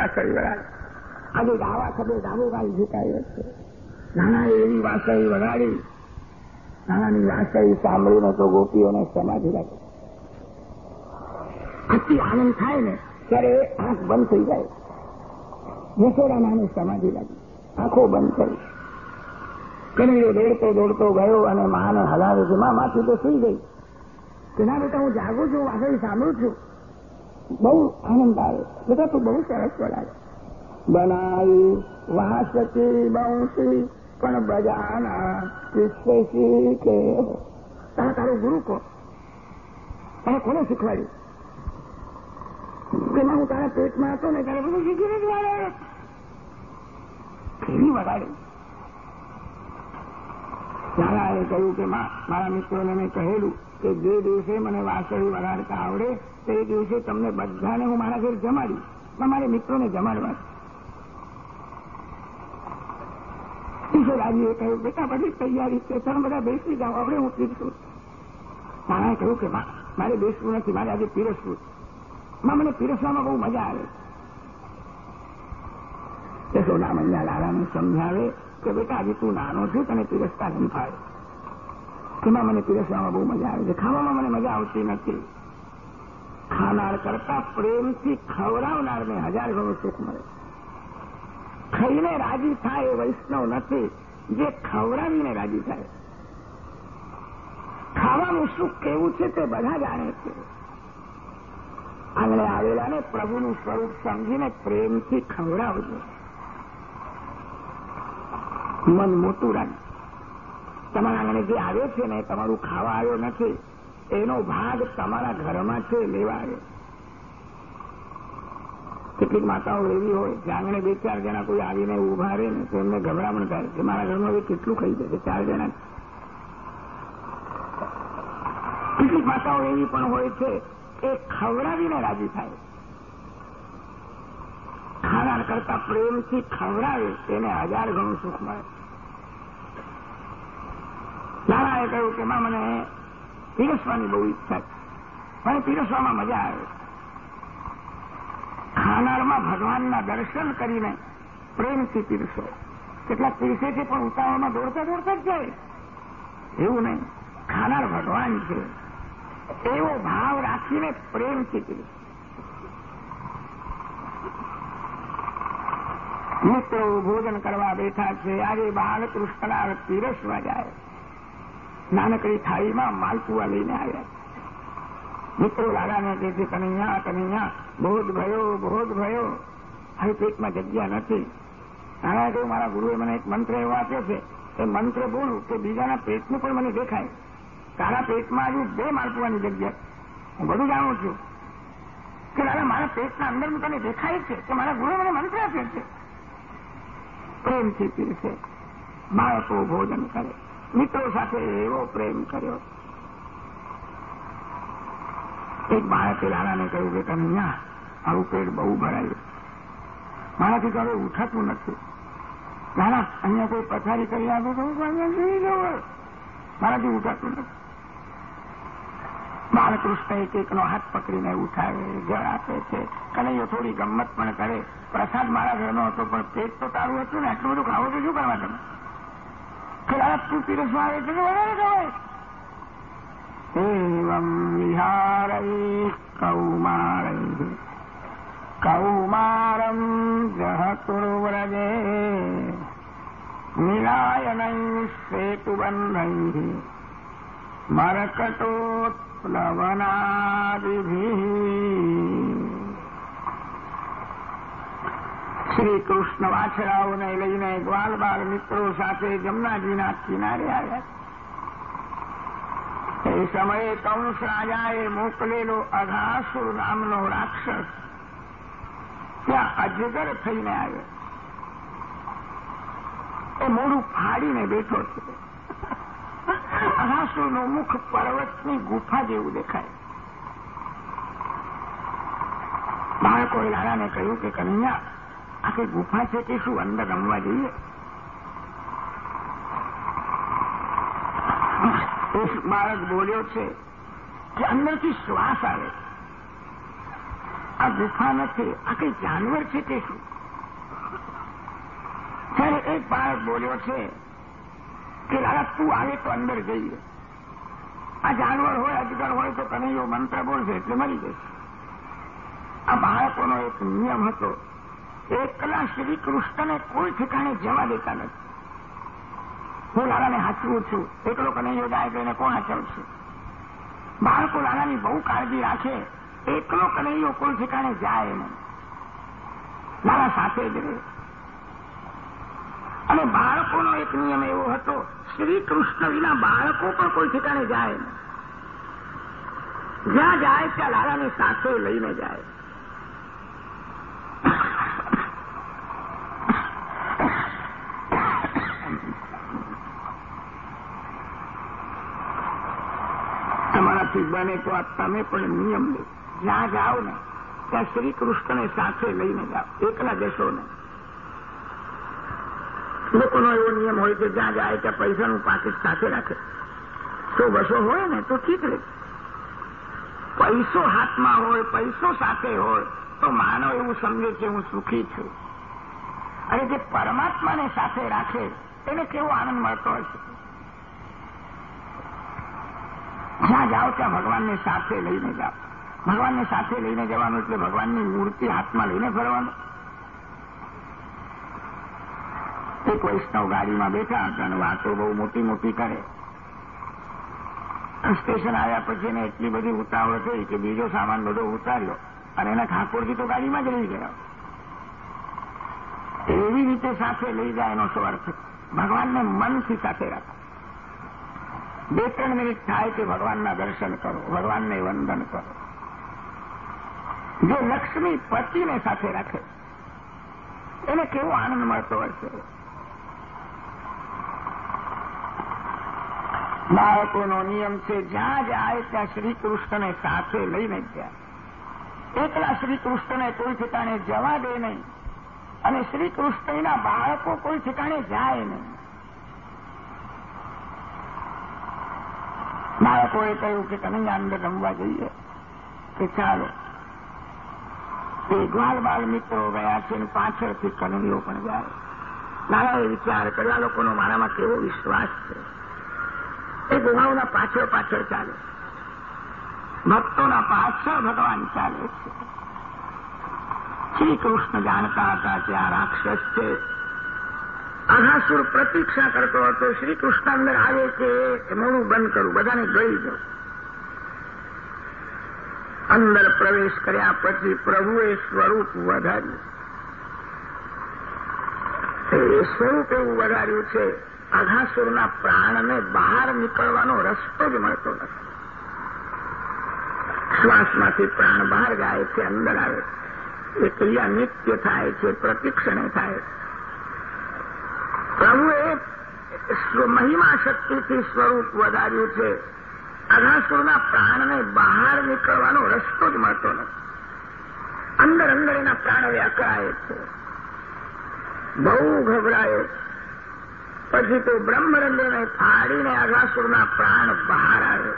વાસળી વગાડે આજે દાવા ખબે ડાબો ગાડી ઝુકાયો છે નાના એવી વાસળી વગાડી. નાનાની વાસળી સાંભળીને તો ગોપીઓને સમાધિ રાખે અતિ આનંદ થાય ને, ત્યારે આંખ બંધ થઈ જાય. યશોદા નાની સમાધિ લાગી આંખો બંધ કરી કનૈયો દોડતો દોડતો ગયો અને માને હલાવે છે. મા, માથી તો સુઈ ગઈ કે ના બેટા, હું જાગું છું, વાસળી સાંભળું છું. બહુ આનંદ આવે. બધા તું બહુ સરસ વગાડે બનાવી વાસતી બંશી પણ બજાના શીખી. કે તારા તારો ગુરુ કો તને કોને શીખવાડ્યું? પેલા હું તારા પેટમાં હતો ને ત્યારે બધું શીખી જ વાળે કેવી વગાડી? લાલાએ કહ્યું કે મારા મિત્રોને મેં કહેલું કે જે દિવસે મને વાસળી વગાડતા આવડે, તે દિવસે તમને બધાને હું મારા ઘેર જમાડી પણ મારે મિત્રોને જમાડવા કિશોરાજીએ કહ્યું, બેટા, બધી તૈયારી છે. તમે બધા બેસી જાઓ. આપણે હું પીરશું મારાએ કહ્યું કે મારે બેસવું નથી. મારે આજે પીરસવું માં, મને પીરસવામાં બહુ મજા આવે યશોદા મૈયા લાલાને સમજાવે કે, બેટા, આજે તું નાનો છે, તને પીરસતા નહીં તેમાં મને પીરસવામાં બહુ મજા આવે છે. ખાવામાં મને મજા આવતી નથી. ખાનાર કરતા પ્રેમથી ખવડાવનારને હજાર ગણું સુખ મળે. ખાઈને રાજી થાય એ વૈષ્ણવ નથી, જે ખવડાવીને રાજી થાય. ખાવાનું સુખ કેવું છે તે બધા જાણે છે. આંગણે આવેલાને પ્રભુનું સ્વરૂપ સમજીને પ્રેમથી ખવડાવજો. મન મોટું રાખ તમારા આંગણે જે આવે છે ને, તમારું ખાવા આવ્યો નથી, એનો ભાગ તમારા ઘરમાં છે, લેવા આવ્યો. કેટલીક માતાઓ એવી હોય કે આંગણે બે ચાર જણા કોઈ આવીને ઊભા રહે ને, તો એમને ગભરામણ થાય કે મારા ઘરમાં હવે કેટલું ખાઈ જશે, ચાર જણા. કેટલીક માતાઓ એવી પણ હોય છે, એ ખવડાવીને રાજી થાય. ખાનાર કરતા પ્રેમથી ખવડાવે તેને હજાર ગણું સુખ મળે. લાલાએ કહ્યું કે માં મને પીરસવાની બહુ ઈચ્છા છે. મને પીરસવામાં મજા આવે ખાનારમાં ભગવાનના દર્શન કરીને પ્રેમથી પીરસો. કેટલાક પીરસે છે, પણ ઉતાવળમાં દોડતા દોડતા જ જાય. એવું નહીં. ખાનાર ભગવાન છે. એવો ભાવ રાખીને પ્રેમથી પીરસો. મિત્રો, ભોજન કરવા બેઠા છે. આજે બાળકૃષ્ણના પીરસવા જાય. નાનકડી થાળીમાં માલપુઆ લઈને આવ્યા. મિત્રો લાલાને છે કનૈયા કનૈયા બોધ ભયો બોધ ભયો. હવે પેટમાં જગ્યા નથી. નાના કહ્યું મારા ગુરુએ મને એક મંત્ર એવો આપ્યો છે. એ મંત્ર બોલું કે બીજાના પેટનું પણ મને દેખાય. તારા પેટમાં હજુ બે માલપુઆની જગ્યા. હું બધું જાણું છું કે દાદા મારા પેટના અંદર તને દેખાય છે કે મારા ગુરુએ મને મંત્ર આપ્યો છે. પ્રેમથી પીરશે બાળકો ભોજન કરે. મિત્રો સાથે એવો પ્રેમ કર્યો. એક બાળકે લાલાને કહ્યું કે કનૈયા આવું પેટ બહુ ભરાયું. મારાથી તો હવે ઉઠાતું નથી. લાલા અહીંયા કોઈ પથારી કરી આપે તો હું જોઈ જવું મારાથી ઉઠાતું નથી. બાળકૃષ્ણ એક એકનો હાથ પકડીને ઉઠાવે, જળ આપે છે. કનૈયો થોડી ગમત પણ કરે. પ્રસાદ મારા ઘરનો હતો, પણ પેટ તો તારું હતું ને, આટલું બધું ખાવો તો શું કરવા તમે? ખરાબ તું પીરસવા આવે છે વધારે ખવાય એવમ વિહારૈ કૌમારૈ કૌમારમ જહતુર્વ્રજે નિરાયનૈ સેતુબંધૈ મરકટોત્પ્લવનાદિભિ શ્રી કૃષ્ણ વાછરાઓને લઈને ગ્વાલ મિત્રો સાથે જમનાજીના કિનારે આવ્યા એ સમયે કંસ રાજાએ મોકલેલો અઘાસુર નામનો રાક્ષસ ત્યાં અજગર થઈને આવ્યો. એ મોડું ફાડીને બેઠો છે. અઘાસુરનું મુખ પર્વતની ગુફા જેવું દેખાય. બાળકોએ લાલાને કહ્યું કે, કનૈયા આખી ગુફા છે કે શું અંદર રમવા જોઈએ? બાળક બોલ્યો છે કે અંદરથી શ્વાસ આવે. આ ગુફા નથી આ કઈ જાનવર છે કે શું? ત્યારે એક બાળક બોલ્યો છે કે, દાદા, તું આવે તો અંદર જઈએ. આ જાનવર હોય, અજગર હોય, તો કનૈયો મંત્ર બોલશે એટલે મરી જશે આ બાળકોનો એક નિયમ હતો એકલા શ્રી કૃષ્ણને કોઈ ઠેકાણે જવા દેતા નથી. હું લાલાને હાચવું છું. એકલો કનૈયો જાય તો એને કોણ હાચવશે? બાળકો લાલાની બહુ કાળજી રાખે. એકલો કનૈયો કોઈ ઠેકાણે જાય નહીં. લાલા સાથે જ રહે. અને બાળકોનો એક નિયમ એવો હતો, શ્રી કૃષ્ણ વિના બાળકો પણ કોઈ ઠેકાણે જાય નહીં. જ્યાં જાય ત્યાં લાલાને સાથે લઈને જાય. તમારાથી બને તો તમે પણ નિયમ લે. જ્યાં જાઓ ને, ત્યાં શ્રી કૃષ્ણને સાથે લઈને જાઓ, એકલા જશો ને. લોકોનો એવો નિયમ હોય કે જ્યાં જાય ત્યાં પૈસાનું પાકીટ સાથે રાખે. તો બસો હોય ને, તો ઠીક રહે પૈસો હાથમાં હોય, પૈસો સાથે હોય, તો માનવ એવું સમજે છે હું સુખી છું. અને જે પરમાત્માને સાથે રાખે, એને કેવો આનંદ મળતો હશે જ્યાં જાઓ ત્યાં ભગવાનને સાથે લઈને જાઓ? ભગવાનને સાથે લઈને જવાનું એટલે ભગવાનની મૂર્તિ હાથમાં લઈને ફરવાનું. એક વૈષ્ણવ ગાડીમાં બેઠા હતા અને વાતો બહુ મોટી મોટી કરે. સ્ટેશન આવ્યા પછી એને એટલી બધી ઉતાવળ થઈ કે બીજો સામાન બધો ઉતાર્યો અને એના ઠાકોરજી તો ગાડીમાં જ રહી ગયા. એવી રીતે સાથે લઈ જાય એનો સ્વાર્થ. ભગવાનને મનથી સાથે રાખો. બે ત્રણ મિનિટ થાય કે ભગવાનના દર્શન કરો, ભગવાનને વંદન કરો. જે લક્ષ્મી પતિને સાથે રાખે, એને કેવો આનંદ મળતો હશે બાળકોનો નિયમ છે, જ્યાં જાય ત્યાં શ્રી કૃષ્ણને સાથે લઈને ગયા એકલા શ્રી કૃષ્ણને કોઈ ઠેકાણે જવા દે નહીં. અને શ્રી કૃષ્ણના બાળકો કોઈ ઠેકાણે જાય નહીં. બાળકોએ કહ્યું કે કનૈયા અંદર રમવા જઈએ. કે ચાલો. એ ગ્વાલ બાળ મિત્રો ગયા છે અને પાછળથી કનૈયો પણ જાય લાલાએ વિચાર કર્યા લોકોનો મારામાં કેવો વિશ્વાસ છે. એ ગુનાઓના પાછળ પાછળ ચાલે. ભક્તોના પાછળ ભગવાન ચાલે છે. શ્રી કૃષ્ણ જાણતા હતા કે આ રાક્ષસ છે. અઘાસુર પ્રતીક્ષા કરતો હતો શ્રી કૃષ્ણ અંદર આવે કે મોડું બંધ કરું, બધાને ગળી દઉં. અંદર પ્રવેશ કર્યા પછી પ્રભુએ સ્વરૂપ વધાર્યું. એ સ્વરૂપ એવું વધાર્યું છે અઘાસુરના પ્રાણને બહાર નીકળવાનો રસ્તો જ મળતો નથી. શ્વાસમાંથી પ્રાણ બહાર જાય છે, અંદર આવે એ ક્રિયા નિત્ય થાય છે, પ્રતિક્ષણે થાય પ્રભુએ મહિમા શક્તિથી સ્વરૂપ વધાર્યું છે. અઘાસુરના પ્રાણને બહાર નીકળવાનો રસ્તો જ મળતો નથી. અંદર અંદર એના પ્રાણ વ્યાકળાય છે. બહુ ગભરાયો પછી તો બ્રહ્મરંદ્રને ફાડીને અઘાસુરના પ્રાણ બહાર આવે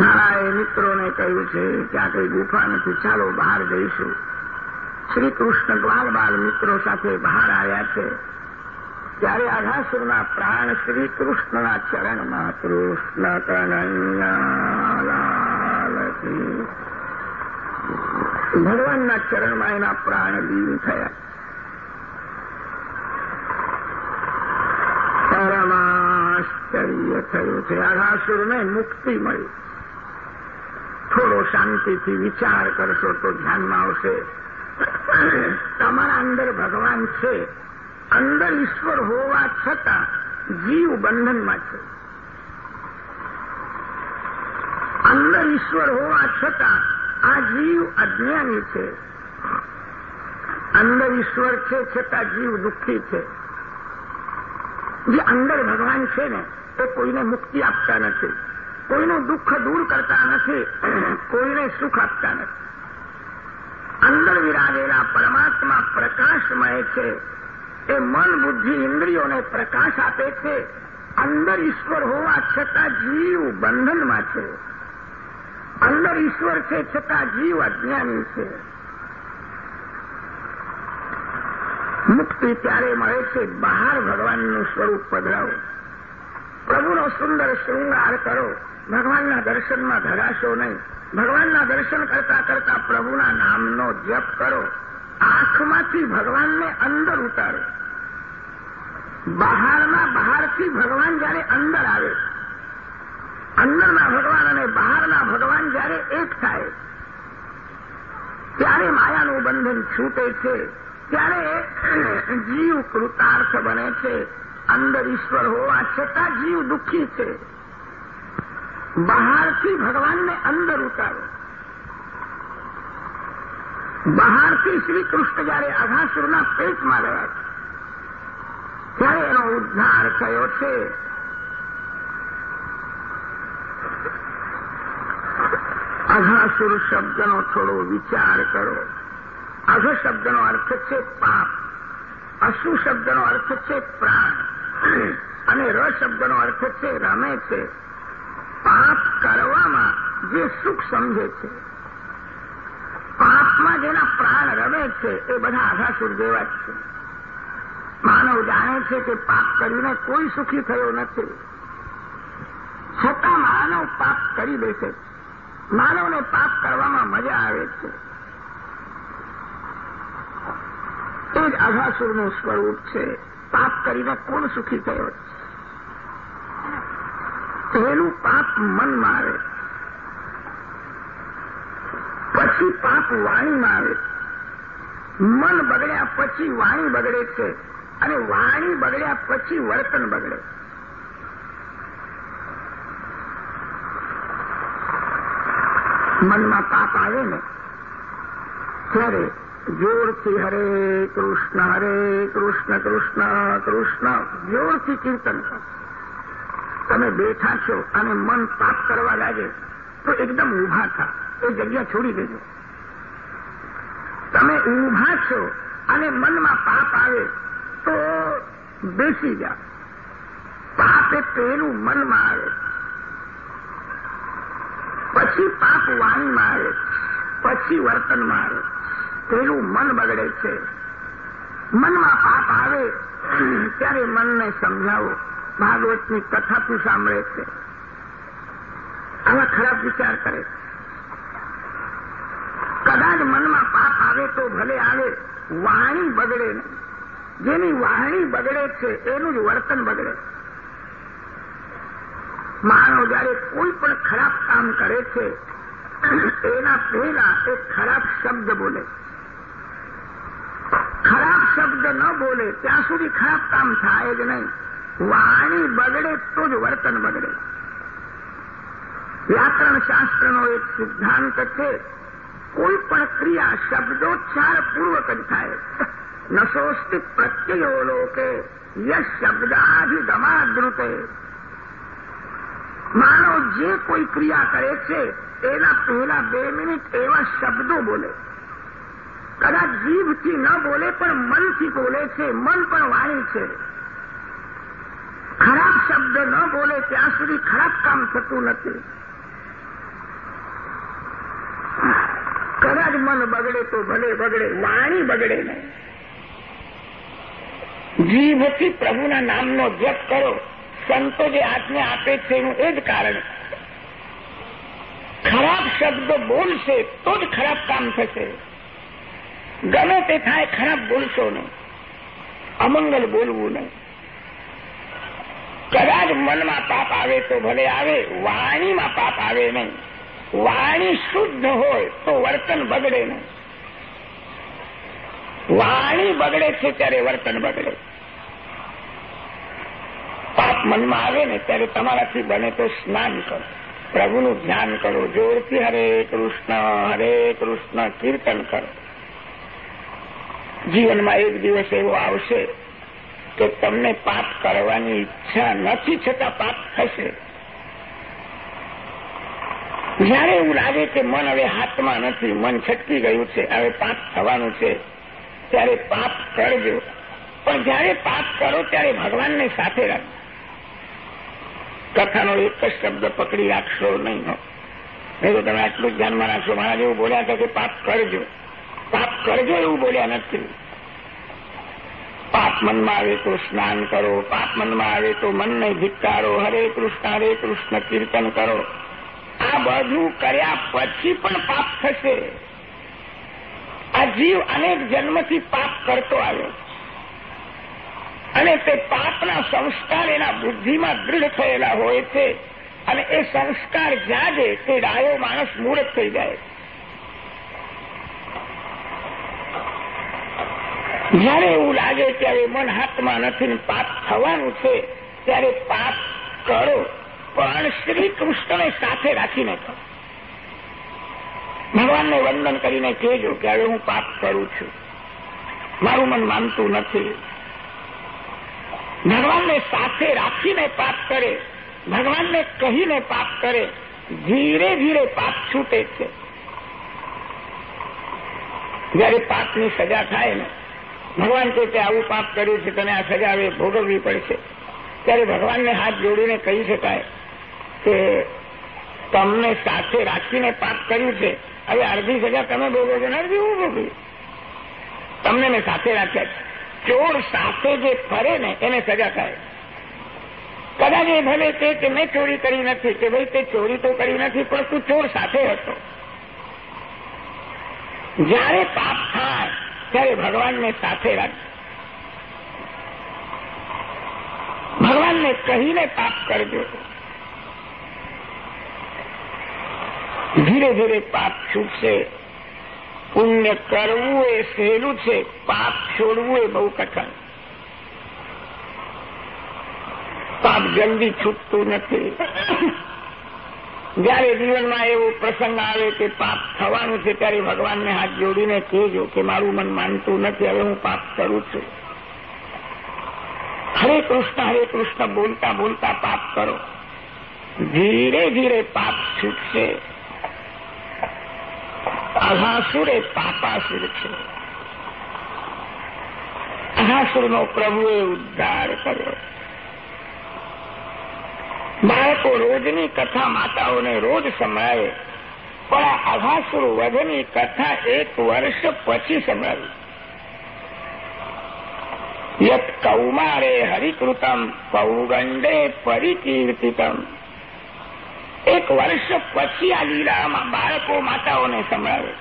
નારાયણ મિત્રોને કહ્યું છે ક્યાં કઈ ગુફા નથી, ચાલો બહાર જઈશું. શ્રી કૃષ્ણ ગ્વાલ બાલ મિત્રો સાથે બહાર આવ્યા છે. ત્યારે આઘાસુરના પ્રાણ શ્રી કૃષ્ણના ચરણમાં કૃષ્ણ કનૈયાલાલકી ભગવાનના ચરણમાં એના પ્રાણ લીન થયા. પરમાશ્ચર્ય થયું છે. આઘાસુરને મુક્તિ મળી. થોડો શાંતિથી વિચાર કરશો તો ધ્યાનમાં આવશે. તમારા અંદર ભગવાન છે. અંદર ઈશ્વર હોવા છતાં જીવ બંધનમાં છે. અંદર ઈશ્વર હોવા છતાં આ જીવ અજ્ઞાની છે. અંદર ઈશ્વર છે છતાં જીવ દુઃખી છે. જે અંદર ભગવાન છે ને, એ કોઈને મુક્તિ આપતા નથી. કોઈનું દુઃખ દૂર કરતા નથી. કોઈને સુખ આપતા નથી. અંદર વિરાજેલા પરમાત્મા પ્રકાશમય છે. એ મન બુદ્ધિ ઇન્દ્રિયોને પ્રકાશ આપે છે. અંદર ઈશ્વર હોવા છતાં જીવ બંધનમાં છે. અંદર ઈશ્વર છે છતાં જીવ અજ્ઞાની છે. મુક્તિ ત્યારે મળે છે બહાર ભગવાનનું સ્વરૂપ પધરાવો પ્રભુનો સુંદર શૃંગાર કરો. ભગવાનના દર્શનમાં ધરાશો નહીં. ભગવાનના દર્શન કરતા કરતા પ્રભુના નામનો જપ કરો. આંખમાંથી ભગવાનને અંદર ઉતારો. બહારના બહારથી ભગવાન જયારે અંદર આવે, અંદરના ભગવાન અને બહારના ભગવાન જયારે એક થાય, ત્યારે માયાનું બંધન છૂટે છે, ત્યારે જીવ કૃતાર્થ બને છે. અંદર ઈશ્વર હોવા છતાં જીવ દુઃખી છે. બહારથી ભગવાનને અંદર ઉતારો. બહારથી શ્રી કૃષ્ણ જયારે અઘાસુરના પેટમાં રહ્યા ત્યારે એનો ઉદ્ધાર થયો છે. અઘાસુર શબ્દનો થોડો વિચાર કરો. અઘ શબ્દનો અર્થ છે પાપ. અશુ શબ્દનો અર્થ છે પ્રાણ. અને ર શબ્દનો અર્થ છે રમે છે. પાપ કરવામાં જે સુખ સમજે છે. પાપમાં જેના પ્રાણ રમે છે એ બધા આઘાસુર જેવા જ છે. માનવ જાણે છે કે પાપ કરીને કોઈ સુખી થયો નથી. છતાં માનવ પાપ કરી બેસે માનવને પાપ કરવામાં મજા આવે છે. એ જ અઘાસુરનું સ્વરૂપ છે. પાપ કરીને કોણ સુખી થયો પહેલું પાપ મનમાં આવે. પછી પાપ વાણીમાં આવે. મન બગડ્યા પછી વાણી બગડે છે અને વાણી બગડ્યા પછી વર્તન બગડે. મનમાં પાપ આવે ને, ત્યારે જોરથી હરે કૃષ્ણ હરે કૃષ્ણ કૃષ્ણ કૃષ્ણ જોરથી કીર્તન કરો તમે બેઠા છો અને મન પાપ કરવા લાગે, તો એકદમ ઊભા થા, એ જગ્યા છોડી દેજો. તમે ઊભા છો અને મનમાં પાપ આવે, તો બેસી જા. પાપ એ પેલું મનમાં આવે. પછી પાપ વાણીમાં આવે, પછી વર્તનમાં આવે. પેલું મન બગડે છે. મનમાં પાપ આવે, ત્યારે મનને સમજાવો. ભાગવતની કથા પણ સાંભળે છે. આવા ખરાબ વિચાર કરે કદાચ મનમાં પાપ આવે તો ભલે આવે, વાણી બગડે નહીં. જેની વાણી બગડે છે, એનું જ વર્તન બગડે માનવ જયારે કોઈ પણ ખરાબ કામ કરે છે, એના પહેલા એક ખરાબ શબ્દ બોલે ખરાબ શબ્દ ન બોલે, ત્યાં સુધી ખરાબ કામ થાય જ નહીં. વાણી બગડે તો જ વર્તન બગડે. વ્યાકરણ શાસ્ત્રનો એક સિદ્ધાંત છે, કોઈ પણ ક્રિયા શબ્દોચ્ચાર પૂર્વક જ થાય. નશોસ્તિ પ્રત્યયો લોકે, યશ શબ્દાધિગમાદૃતે. માનવ જે કોઈ ક્રિયા કરે છે, એના પહેલા બે મિનિટ એવા શબ્દો બોલે. કદાચ જીભથી ન બોલે, પણ મનથી બોલે છે. મન પણ વાણી છે. ખરાબ શબ્દ ન બોલે, ત્યાં સુધી ખરાબ કામ થતું નથી. કદાચ મન બગડે તો ભલે બગડે, વાણી બગડે નહીં. જીભથી પ્રભુના નામનો જપ કરો. સંતો જે આજ્ઞા આપે છે એનું એ જ કારણ. ખરાબ શબ્દ બોલશે તો જ ખરાબ કામ થશે. ગમે તે થાય, ખરાબ બોલશો નહીં. અમંગલ બોલવું નહીં. કદાચ મનમાં પાપ આવે તો ભલે આવે, વાણીમાં પાપ આવે નહીં. વાણી શુદ્ધ હોય તો વર્તન બગડે નહીં. વાણી બગડે છે ત્યારે વર્તન બગડે. પાપ મનમાં આવે ને ત્યારે તમારાથી બને તો સ્નાન કરો. પ્રભુનું ધ્યાન કરો, જોરથી હરે કૃષ્ણ હરે કૃષ્ણ, કીર્તન કરો. જીવનમાં એક દિવસ એવો આવશે કે તમને પાપ કરવાની ઈચ્છા નથી, છતાં પાપ થશે. જયારે એવું લાગે કે મન હવે હાથમાં નથી, મન છટકી ગયું છે, હવે પાપ થવાનું છે, ત્યારે પાપ કરજો. પણ જયારે પાપ કરો, ત્યારે ભગવાનને સાથે રાખજો. કથાનો એક જ શબ્દ પકડી રાખશો નહીં નહીં તો તમે આટલું જ ધ્યાનમાં રાખશો. મારા જેવું બોલ્યા હતા કે પાપ કરજો. પાપ કરજો એવું બોલ્યા નથી. પાપ મનમાં આવે તો સ્નાન કરો પાપ મનમાં આવે તો મનને ધિક્કારો, હરે કૃષ્ણ હરે કૃષ્ણ, કીર્તન કરો. આ બધું કર્યા પછી પણ પાપ થશે. આ જીવ અનેક જન્મથી પાપ કરતો આવ્યો અને તે પાપના સંસ્કાર એના બુદ્ધિમાં દૃઢ થયેલા હોય છે. અને એ સંસ્કાર જાજે તે ડાયો માણસ મૂર્ત થઈ જાય જયારે એવું લાગે ત્યારે મન હાથમાં નથી પાપ થવાનું છે, ત્યારે પાપ કરો. પણ શ્રી કૃષ્ણને સાથે રાખીને કરો. ભગવાનને વંદન કરીને કહેજો કે હું પાપ કરું છું. મારું મન માનતું નથી. ભગવાનને સાથે રાખીને પાપ કરે. ભગવાનને કહીને પાપ કરે. ધીરે ધીરે પાપ છૂટે છે. જયારે પાપની સજા થાય ને ભગવાન કે આવું પાપ કર્યું છે, તને આ સજા હવે ભોગવવી પડશે. ત્યારે ભગવાનને હાથ જોડીને કહી શકાય કે તમને સાથે રાખીને પાપ કર્યું છે, હવે અડધી સજા તમે ભોગવો છો ને અડધી હું ભોગવી? તમને મેં સાથે રાખ્યા ચોર સાથે જે ફરે ને, એને સજા થાય. કદાચ એ ભલે તે કે મેં ચોરી કરી નથી, કે ભાઈ તે ચોરી તો કરી નથી, પણ તું ચોર સાથે હતો. જ્યારે પાપ થાય ત્યારે ભગવાનને સાથે રાખ ભગવાનને કહીને પાપ કરજો. ધીરે ધીરે પાપ છૂટશે. પુણ્ય કરવું એ સહેલું છે, પાપ છોડવું એ બહુ કઠણ. પાપ જલ્દી છૂટતું નથી. જયારે જીવનમાં એવો પ્રસંગ આવે કે પાપ થવાનું છે, ત્યારે ભગવાનને હાથ જોડીને કહેજો કે મારું મન માનતું નથી, હવે હું પાપ કરું છું. હરે કૃષ્ણ હરે કૃષ્ણ, બોલતા બોલતા પાપ કરો. ધીરે ધીરે પાપ છૂટશે. અઘાસુર એ પાપાસુર છે. અઘાસુરનો પ્રભુએ ઉદ્ધાર કર્યો. બાળકો રોજની કથા માતાઓને રોજ સંભળાવે. પણ આ વધની કથા એક વર્ષ પછી સંભળાવી. યત કૌમારે હરિકૃતમ, પૌગંડે પરિકીર્તિતમ. એક વર્ષ પછી આ લીલામાં બાળકો માતાઓને સંભળાવે.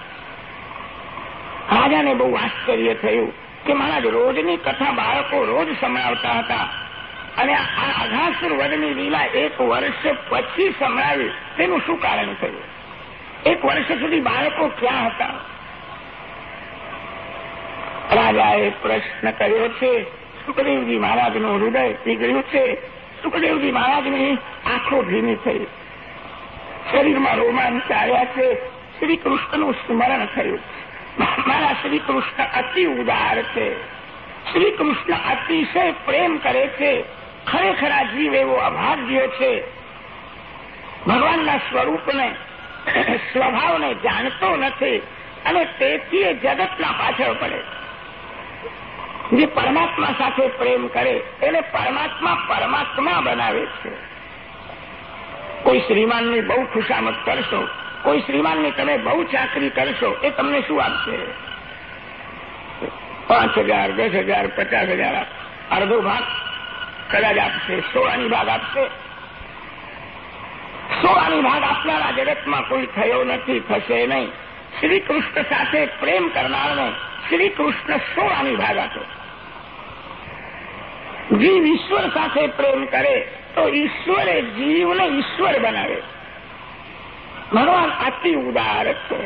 રાજાને બહુ આશ્ચર્ય થયું કે મહારાજ, રોજની કથા બાળકો રોજ સંભળાવતા હતા. અને આ અઘાસુર વધની લીલા એક વર્ષ પછી સંભળાવી, તેનું શું કારણ થયું એક વર્ષ સુધી બાળકો ક્યાં હતા? રાજાએ પ્રશ્ન કર્યો છે, સુખદેવજી મહારાજનું હૃદય પીગળ્યું છે. સુખદેવજી મહારાજની આંખો ભીની થઈ. શરીરમાં રોમાંચ આવ્યા છે. શ્રી કૃષ્ણનું સ્મરણ થયું. મારા શ્રી કૃષ્ણ અતિ ઉદાર છે. શ્રી કૃષ્ણ અતિશય પ્રેમ કરે છે. ખરેખર જીવ એવો અભાગ્ય છે. ભગવાનના સ્વરૂપને, સ્વભાવને જાણતો નથી અને તેથી એ જગતના પાછળ પડે. જે પરમાત્મા સાથે પ્રેમ કરે, એને પરમાત્મા પરમાત્મા બનાવે છે. કોઈ શ્રીમાનની બહુ ખુશામત કરશો, કોઈ શ્રીમાનની તમે બહુ ચાકરી કરશો, એ તમને શું આપશે? પાંચ હજાર, દસ હજાર, પચાસ હજાર, અડધો ભાગ કદાચ આપશે સોળાની ભાગ આપશે સોળાની ભાગ આપનારા જગતમાં કોઈ થયો નથી થશે નહીં શ્રી કૃષ્ણ સાથે પ્રેમ કરનારને શ્રી કૃષ્ણ સોળાની ભાગ આપે જીવ ઈશ્વર સાથે પ્રેમ કરે તો ઈશ્વરે જીવને ઈશ્વર બનાવે ભગવાન અતિ ઉદાર છે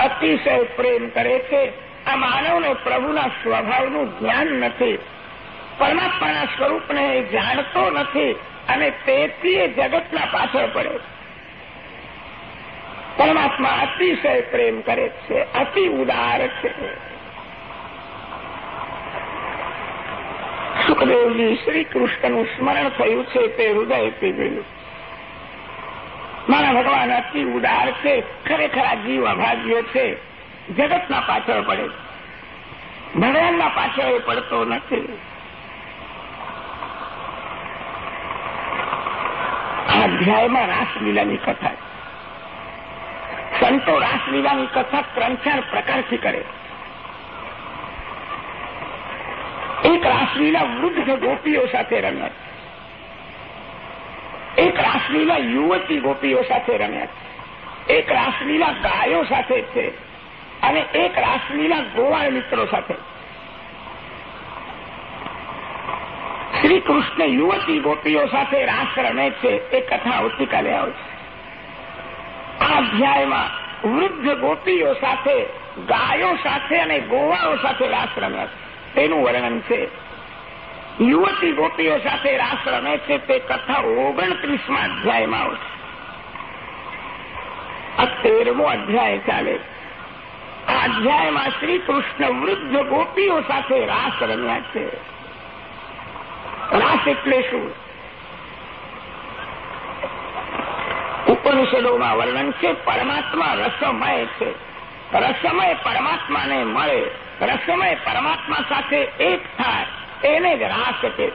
અતિશય પ્રેમ કરે છે આ માનવને પ્રભુના સ્વભાવનું જ્ઞાન નથી પરમાત્માના સ્વરૂપને જાણતો નથી અને તેથી જગતના પાછળ પડે પરમાત્મા અતિશય પ્રેમ કરે છે, અતિ ઉદાર છે. સુખદેવજી શ્રી કૃષ્ણનું સ્મરણ થયું છે તે હૃદય ગયું. મારા ભગવાન અતિ ઉદાર છે, ખરેખર આ જીવ અભાગ્ય છે. જગતના પાછળ પડે ભગવાનના પાછળ એ પડતો નથી આ અધ્યાયમાં રાસલીલાની કથા સંતો રાસલીલાની કથા ત્રણ ચાર પ્રકારથી કરે એક રાસલીલા વૃદ્ધ ગોપીઓ સાથે રમે એક રાસલીલા યુવતી ગોપીઓ સાથે રમ્યા એક રાસલીલા ગાયો સાથે છે. અને એક રાસલીલા ગોવાળ મિત્રો સાથે શ્રી કૃષ્ણ યુવતી ગોપીઓ સાથે રાસ રમે છે. એ કથા આવતીકાલે આવશે. આ અધ્યાયમાં વૃદ્ધ ગોપીઓ સાથે, ગાયો સાથે અને ગોવાઓ સાથે રાસ રમ્યા તેનું વર્ણન છે. યુવતી ગોપીઓ સાથે રાસ રમે છે. તે કથા ઓગણત્રીસમાં અધ્યાયમાં આવશે. આ તેરમો અધ્યાય ચાલે. આ અધ્યાયમાં શ્રી કૃષ્ણ વૃદ્ધ ગોપીઓ સાથે રાસ રમ્યા છે. રાસ એટલે ઉપનિષદોમાં વર્ણન છે, પરમાત્મા રસમય છે. રસમય પરમાત્માને મળે. રસમય પરમાત્મા સાથે એક થાય, એને જ રાસ છે.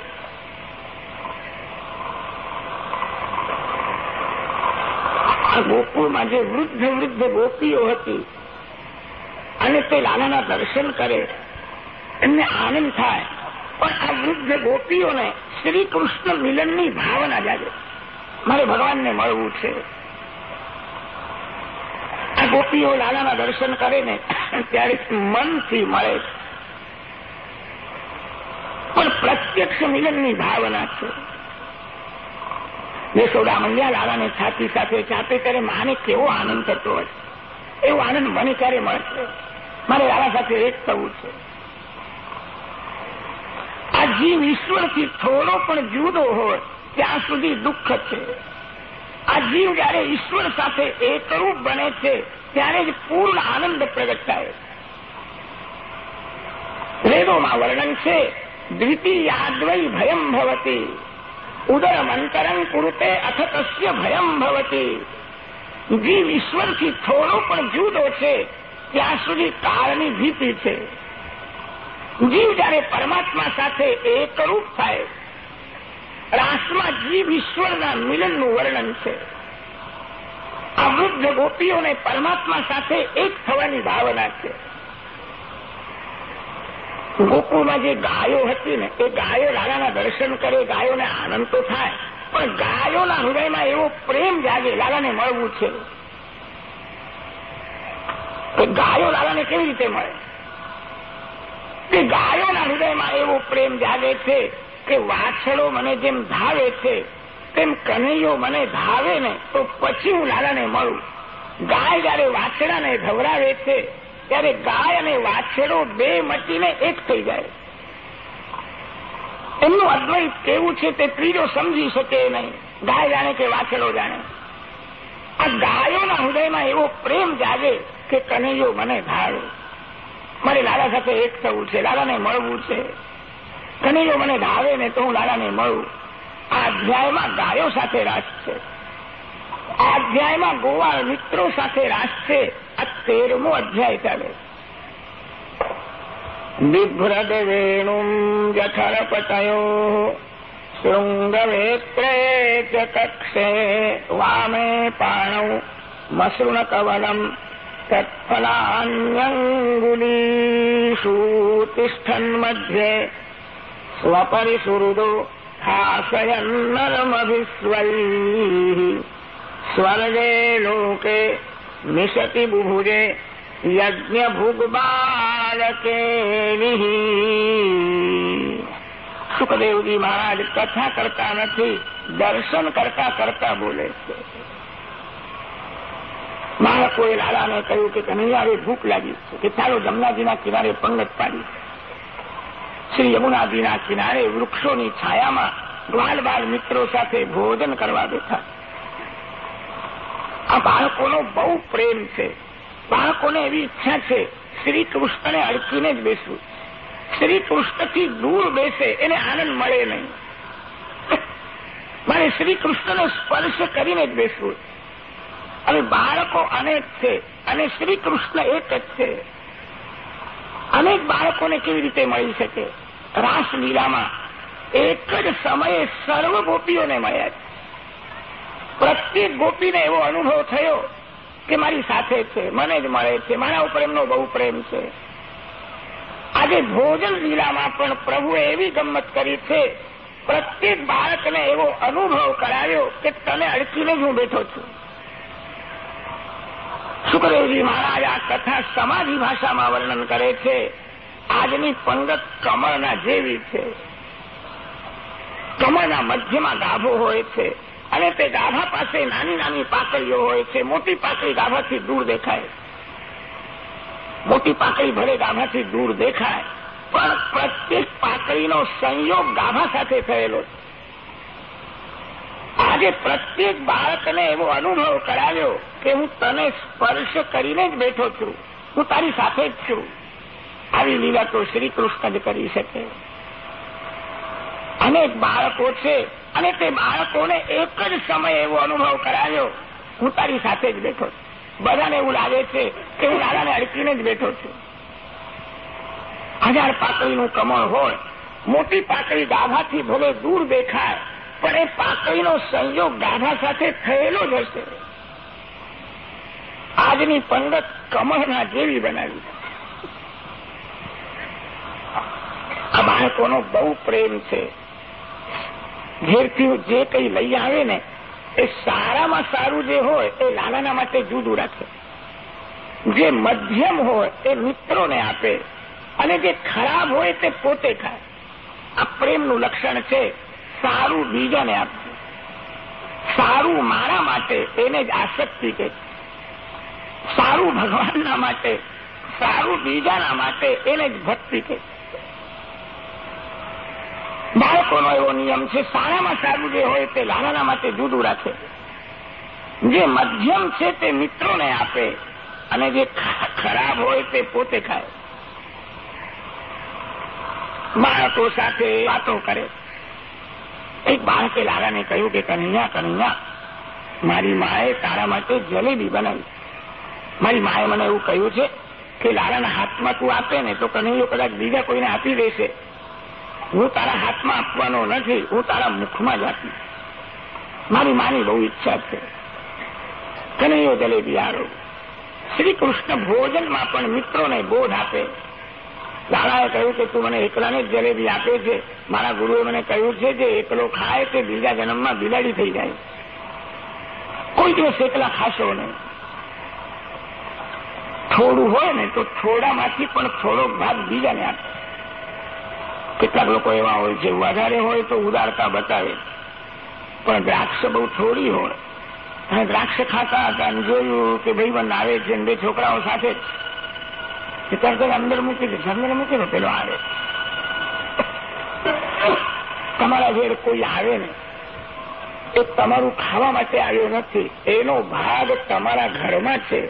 આ ગોકુળમાં જે વૃદ્ધ વૃદ્ધ ગોપીઓ હતી, અને તે લાલાના દર્શન કરે, એમને આનંદ થાય. પણ આ વૃદ્ધ ગોપીઓને શ્રી કૃષ્ણ મિલનની ભાવના જાગે. મારે ભગવાનને મળવું છે. આ ગોપીઓ લાલાના દર્શન કરે ને, ત્યારે મનથી મળે પણ પ્રત્યક્ષ મિલનની ભાવના છે. યશોદા મંડ્યા લાલાને છાતી સાથે ચાપે ત્યારે માને કેવો આનંદ થતો હોય. એવો આનંદ મને ક્યારે મળશે? મારે લાલા સાથે એક થવું છે. જીવ ઈશ્વરથી થોડો પણ જુદો હોય, ત્યાં સુધી દુઃખ છે. આ જીવ જયારે ઈશ્વર સાથે એકરૂપ બને છે, ત્યારે જ પૂર્ણ આનંદ પ્રગટાય. વેદોમાં વર્ણન છે દ્વિતીયાદ્વય ભયમ ભવતી ઉદરમંતરં કુરુતે અથ તસ્ય ભયમ ભવતી. જીવ ઈશ્વરથી થોડો પણ જુદો છે, ત્યાં સુધી કાળની ભીતિ છે. જીવ જયારે પરમાત્મા સાથે એકરૂપ થાય રાસમાં જીવ ઈશ્વરના મિલનનું વર્ણન છે. આ વૃદ્ધ ગોપીઓને પરમાત્મા સાથે એક થવાની ભાવના છે. ગોકુળમાં જે ગાયો હતી ને, એ ગાયો લાલાના દર્શન કરે, ગાયોને આનંદ તો થાય, પણ ગાયોના હૃદયમાં એવો પ્રેમ જાગે, લાલાને મળવું છે. ગાયો લાલાને કેવી રીતે મળે? કે ગાયોના હૃદયમાં એવો પ્રેમ જાગે છે કે વાછડો મને જેમ ધાવે છે, તેમ કનૈયો મને ધાવે ને, તો પછી હું લાલાને મળું. ગાય જયારે વાછડાને ધવરાવે છે, ત્યારે ગાય અને વાછેડો બે મટીને એક થઈ જાય. એમનું અદ્વૈત કેવું છે તે ત્રીજો સમજી શકે નહીં. ગાય જાણે કે વાછેડો જાણે. આ ગાયોના હૃદયમાં એવો પ્રેમ જાગે કે કનૈયો મને ધાવે. મારે લાલા સાથે એક થવું છે, લાલાને મળવું છે. કનૈયો મને ભાવે ને તો હું લાલાને મળું. આ અધ્યાયમાં ગાયો સાથે રાસ છે. આ અધ્યાયમાં ગોવાળ મિત્રો સાથે રાસ છે. આ તેરમો અધ્યાય ચાલે બિભ્રદ વેણું જઠરપતયો શૃંગવેત્રે ચ કક્ષે વામે પાણૌ મસૃણકવલમ તત્ફલાન્યંગુલીષુ તિષ્ઠન્મધ્યે स्वपरिसुहृदो हासयन्नरमभिस्वैः स्वर्गे लोके मिशति बुभुजे યજ્ઞભૂગબાલકેનિઃ સુખદેવજી મહારાજ કથા કરતા નથી દર્શન કરતા કરતા બોલે છે બાળકોએ લાલાને કહ્યું કે કનૈયા ભૂખ લાગી કે ચાલો જમનાજીના કિનારે પંગત પાડી શ્રી યમુનાજીના કિનારે વૃક્ષોની છાયામાં ગ્વાલ બાળ મિત્રો સાથે ભોજન કરવા બેઠા. આ બાળકોનો બહુ પ્રેમ છે. બાળકોને એવી ઈચ્છા છે શ્રી કૃષ્ણને અડકીને જ બેસવું. શ્રી કૃષ્ણથી દૂર બેસે એને આનંદ મળે નહીં. મારે શ્રી કૃષ્ણનો સ્પર્શ કરીને જ બેસવું. હવે બાળકો અનેક છે. અને શ્રી કૃષ્ણ એક જ છે. અનેક બાળકોને કેવી રીતે મળી શકે? રાસલીલામાં એક જ સમયે સર્વ ગોપીઓને મળ્યા પ્રત્યેક ગોપીને એવો અનુભવ થયો કે મારી સાથે છે, મને જ મળે છે, મારા ઉપર એમનો બહુ પ્રેમ છે. આજે ભોજન લીલામાં પણ પ્રભુએ એવી ગમત કરી છે, પ્રત્યેક બાળકને એવો અનુભવ કરાવ્યો કે તને અડકીને જ હું બેઠો છું. સુખદેવજી મહારાજ આ કથા સમાધિ ભાષામાં વર્ણન કરે છે. આજની પંગત કમળના જેવી છે. કમળના મધ્યમાં ગાભો હોય છે અને તે ગાભા પાસે નાની નાની પાકળીઓ હોય છે. મોટી પાકડી ગાભાથી દૂર દેખાય. મોટી પાકડી ભલે ગાભાથી દૂર દેખાય, પણ પ્રત્યેક પાકડીનો સંયોગ ગાભા સાથે થયેલો છે. આજે પ્રત્યેક બાળકને એવો અનુભવ કરાવ્યો કે હું તને સ્પર્શ કરીને જ બેઠો છું. હું તારી સાથે જ છું. આવી લીલા તો શ્રી કૃષ્ણ જ કરી શકે. અનેક બાળકો છે અને તે બાળકોને એક જ સમયે એવો અનુભવ કરાવ્યો. હું તારી સાથે જ બેઠો છું. બધાને એવું લાગે છે કે હું દાદાને અડકીને જ બેઠો છું. હજાર પાકડીનું કમળ હોય, મોટી પાકડી ગાભાથી ભલે દૂર દેખાય પણ એ પાતળીનો સંયોગ ગાભા સાથે થયેલો જ હશે. આજની પંગત કમળના જેવી બનાવી. આ બાળકોનો બહુ પ્રેમ છે. ઘેરથી જે કંઈ લઈ આવે ને, એ સારામાં સારું જે હોય, એ લાલાના માટે જુદું રાખે. જે મધ્યમ હોય, એ મિત્રોને આપે. અને જે ખરાબ હોય, તે પોતે ખાય. આ પ્રેમનું લક્ષણ છે. સારું બીજાને આપવું સારું મારા માટે એને જ આસક્તિ કે સારું ભગવાનના માટે, સારું બીજાના માટે એને જ ભક્તિ કે બાળકોનો એવો નિયમ છે સારામાં સારું જે હોય તે લાલાના માટે જુદું રાખે. જે મધ્યમ છે તે મિત્રોને આપે અને જે ખરાબ હોય તે પોતે ખાય. બાળકો સાથે વાતો કરે. એક બાળકે લાલાને કહ્યું કે, કનૈયા કનૈયા, મારી માએ તારા માટે જલેબી બનાવી. મારી માએ મને એવું કહ્યું છે કે, લાલાના હાથમાં તું આપે ને, તો કનૈયો કદાચ બીજા કોઈને આપી દેશે. હું તારા હાથમાં આપવાનો નથી, હું તારા મુખમાં જ આપીશ. મારી માની બહુ ઈચ્છા છે. કનૈયો જલેબી આરો શ્રી કૃષ્ણ ભોજનમાં પણ મિત્રોને બોધ આપે. લાલાએ કહ્યું કે તું મને એકલાને જલેબી આપે છે. મારા ગુરુએ મને કહ્યું છે કે એકલો ખાય તે બીજા જન્મમાં બિલાડી થઈ જાય. કોઈ દિવસ એકલા ખાશો નહીં. થોડું હોય ને તો થોડામાંથી પણ થોડોક ભાગ બીજાને આપે. કેટલાક લોકો એવા હોય છે, વધારે હોય તો ઉદારતા બતાવે. પણ દ્રાક્ષ બહુ થોડી હોય. અને દ્રાક્ષ ખાતા હતા અને જોયું કે ભાઈ બંધ આવે છે બે છોકરાઓ સાથે. તરત અંદર મૂકી દે અંદર મૂકી દો, પેલો આવે. તમારા ઘેર કોઈ આવે ને એ તમારું ખાવા માટે આવ્યો નથી. એનો ભાગ તમારા ઘરમાં છે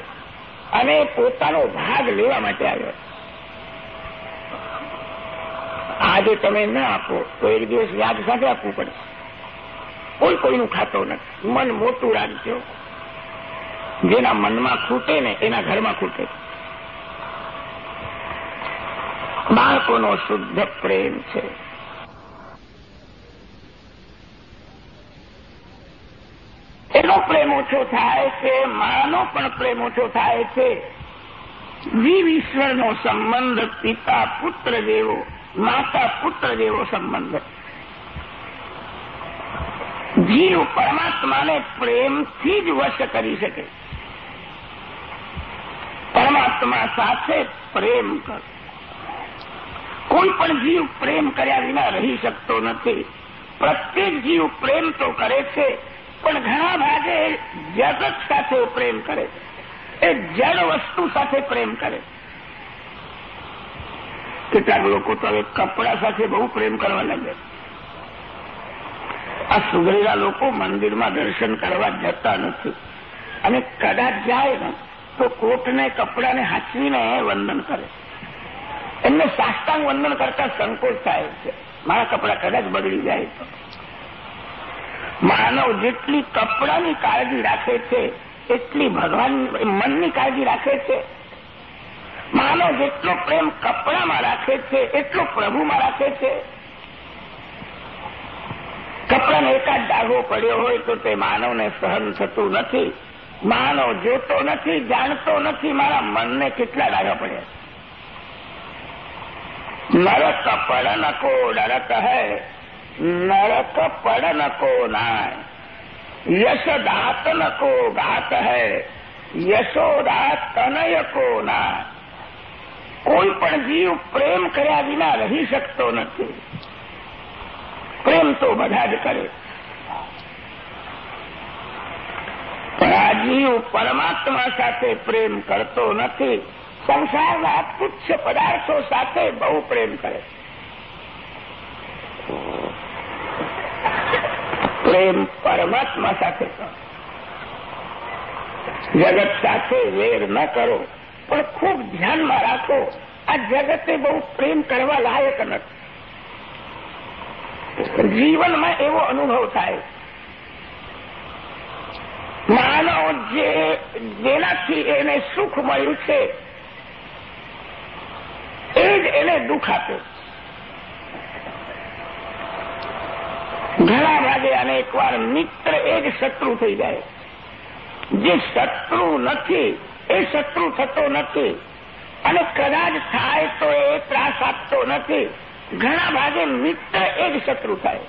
અને પોતાનો ભાગ લેવા માટે આવ્યો. આજે તમે ન આપો, તો એક દિવસ યાદ સાથે આપવું પડે કોઈ કોઈનું ખાતો નથી. મન મોટું રાખજો. જેના મનમાં ખૂટે ને એના ઘરમાં ખૂટે. બાળકોનો શુદ્ધ પ્રેમ છે. એનો પ્રેમ ઓછો થાય છે, માનો પણ પ્રેમ ઓછો થાય છે. જીવ સંબંધ પિતા પુત્ર જેવો, માતા પુત્ર જેવો સંબંધ. જીવ પરમાત્માને પ્રેમથી જ વશ કરી શકે. પરમાત્મા સાથે પ્રેમ કર. કોઈ પણ જીવ પ્રેમ કર્યા વિના રહી શકતો નથી. પ્રત્યેક જીવ પ્રેમ તો કરે છે, પણ ઘણા ભાગે જગત સાથે પ્રેમ કરે એ જડ વસ્તુ સાથે પ્રેમ કરે કેટલાક લોકો તો હવે કપડા સાથે બહુ પ્રેમ કરવા લાગે આ સુધરેલા લોકો મંદિરમાં દર્શન કરવા જતા નથી. અને કદાચ જાય ને તો કોટને કપડાને હાચવીને વંદન કરે એમને સાષ્ટાંગ વંદન કરતા સંકોચ થાય છે. મારા કપડા કદાચ બગડી જાય તો. માનવ જેટલી કપડાની કાળજી રાખે છે, એટલી ભગવાન મનની કાળજી રાખે છે. માનવ જેટલો પ્રેમ કપડામાં રાખે છે, એટલો પ્રભુમાં રાખે છે. કપડાને એકાદ ડાઘો પડ્યો હોય તો તે માનવને સહન થતું નથી. માનવ જોતો નથી, જાણતો નથી, મારા મનને કેટલા ડાઘા પડ્યા નરક પડન કો નરક હૈ. નરક પડન કો નાય. યશ દાતન કો ગાત હૈ. યશોદાત તનય કો નાય. કોઈ પણ જીવ પ્રેમ કર્યા વિના રહી શકતો નથી. પ્રેમ તો બધા જ કરે. પણ આ જીવ પરમાત્મા સાથે પ્રેમ કરતો નથી. સંસારના તુચ્છ પદાર્થો સાથે બહુ પ્રેમ કરે. પ્રેમ પરમાત્મા સાથે જગત સાથે વેર ન કરો, પણ ખૂબ ધ્યાનમાં રાખો. આ જગતે બહુ પ્રેમ કરવા લાયક નથી. જીવનમાં એવો અનુભવ થાય. માનવ જે, જેનાથી એને સુખ મળ્યું છે એ જ એને દુઃખ આપે. ઘણા ભાગે અને એકવાર મિત્ર એ જ શત્રુ થઈ જાય. જે શત્રુ નથી, એ શત્રુ થતો નથી. અને કદાચ થાય તો એ ત્રાસ આપતો નથી. ઘણા ભાગે મિત્ર એ જ શત્રુ થાય.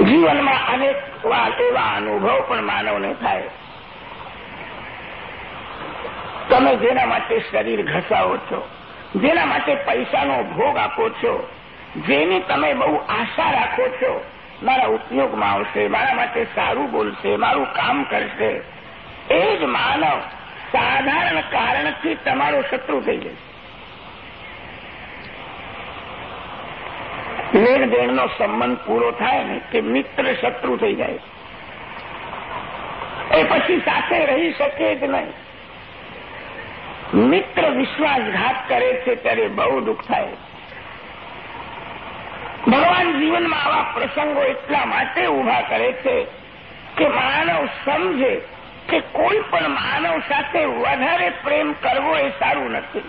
જીવનમાં અનેક વાર એવા અનુભવ પણ માનવને થાય. તમે જેના માટે શરીર ઘસાવો છો, જેના માટે પૈસાનો ભોગ આપો છો, જેની તમે બહુ આશા રાખો છો, મારા ઉપયોગમાં આવશે, મારા માટે સારું બોલશે, મારું કામ કરશે, એ જ માનવ સાધારણ કારણથી તમારો શત્રુ થઈ જશે. લેણ દેણનો સંબંધ પૂરો થાય ને કે મિત્ર શત્રુ થઈ જાય. એ પછી સાથે રહી શકે જ નહીં. મિત્ર વિશ્વાસઘાત કરે છે ત્યારે બહુ દુઃખ થાય. ભગવાન જીવનમાં આવા પ્રસંગો એટલા માટે ઊભા કરે છે કે માનવ સમજે કે કોઈ પણ માનવ સાથે વધારે પ્રેમ કરવો એ સારું નથી.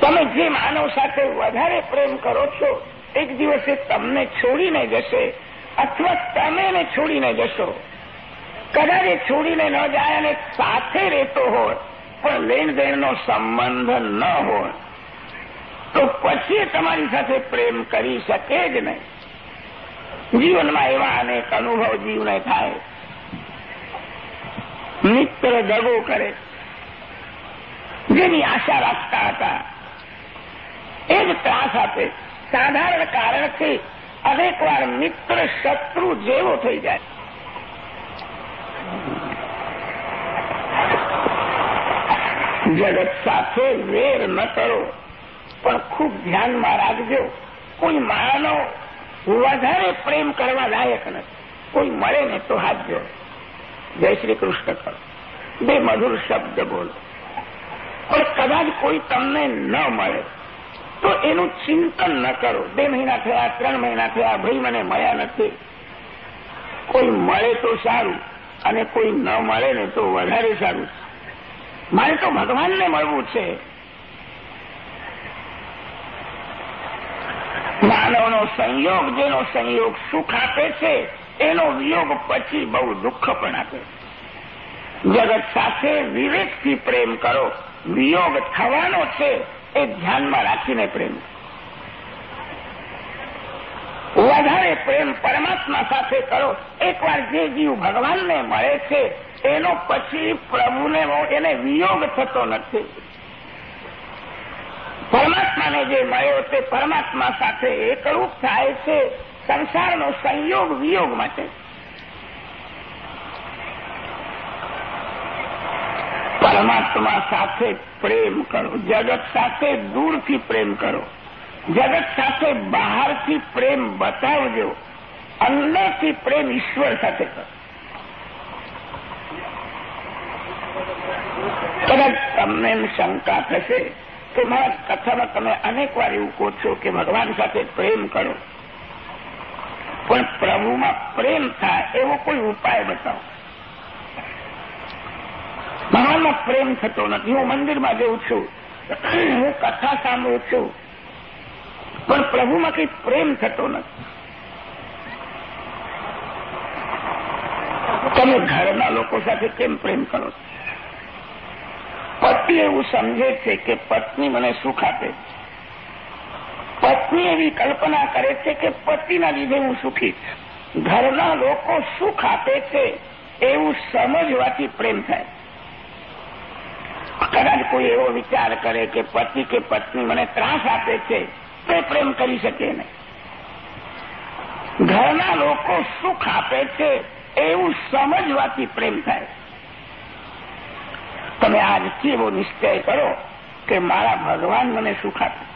તમે જે માનવ સાથે વધારે પ્રેમ કરો છો, એક દિવસે તમને છોડીને જશે અથવા તમે છોડીને જશો. કદાચ છોડીને ન જાય અને સાથે રહેતો હોય, પણ લેણ દેણનો સંબંધ ન હોય, તો પછી તમારી સાથે પ્રેમ કરી શકે જ નહીં. જીવનમાં એવા અનેક અનુભવ જીવને થાય. મિત્ર દગો કરે, જેની આશા રાખતા હતા, એ જ ત્રાસ આપે. સાધારણ કારણથી અનેક વાર મિત્ર શત્રુ જેવો થઈ જાય. જગત સાથે વેર ન કરો. પણ ખૂબ ધ્યાનમાં રાખજો, કોઈ માનવ વધારે પ્રેમ કરવા લાયક નથી. કોઈ મળે ને તો હાથ જો જય શ્રી કૃષ્ણ કરો બે મધુર શબ્દ બોલો. પણ કદાચ કોઈ તમને ન મળે, તો એનું ચિંતન ન કરો. બે મહિના થયા, ત્રણ મહિના થયા, ભાઈ મને મળ્યા નથી. કોઈ મળે તો સારું, અને કોઈ ન મળે ને તો વધારે સારું. મારે તો ભગવાનને મળવું છે. માનવનો સંયોગ, જેનો સંયોગ સુખ આપે છે, એનો વિયોગ પછી બહુ દુઃખ પણ આપે. જગત સાથે વિવેકથી પ્રેમ કરો. વિયોગ થવાનો છે એ ધ્યાનમાં રાખીને પ્રેમ વધારે પ્રેમ પરમાત્મા સાથે કરો. એકવાર જે જીવ ભગવાનને મળે છે એનો પછી પ્રભુને એને વિયોગ થતો નથી. પરમાત્માને જે મળ્યો તે પરમાત્મા સાથે એકરૂપ થાય છે સંસારનો સંયોગ વિયોગ માટે. પરમાત્મા સાથે પ્રેમ કરો, જગત સાથે દૂરથી પ્રેમ કરો. જગત સાથે બહારથી પ્રેમ બતાવજો, અંદરથી પ્રેમ ઈશ્વર સાથે કરો. કદાચ તમને એમ શંકા થશે કે મારા કથામાં તમે અનેક વાર એવું કહો છો કે ભગવાન સાથે પ્રેમ કરો. પણ પ્રભુમાં પ્રેમ થાય એવો કોઈ ઉપાય બતાવો. ભગવાનમાં પ્રેમ થતો નથી. હું મંદિરમાં જઉં છું. હું કથા સાંભળું છું. પણ પ્રભુમાં કંઈ પ્રેમ થતો નથી. તમે ઘરના લોકો સાથે કેમ પ્રેમ કરો પતિ એવું સમજે છે કે પત્ની મને સુખ આપે. પત્ની એવી કલ્પના કરે છે કે પતિના લીધે હું સુખી. ઘરના લોકો સુખ આપે છે એવું સમજવાથી પ્રેમ થાય. કદાચ કોઈ એવો વિચાર કરે કે પતિ કે પત્ની મને ત્રાસ આપે છે, તે પ્રેમ કરી શકે નહીં. ઘરના લોકો સુખ આપે છે એવું સમજવાથી પ્રેમ થાય. તમે આજથી એવો નિશ્ચય કરો કે મારા ભગવાન મને સુખ આપે.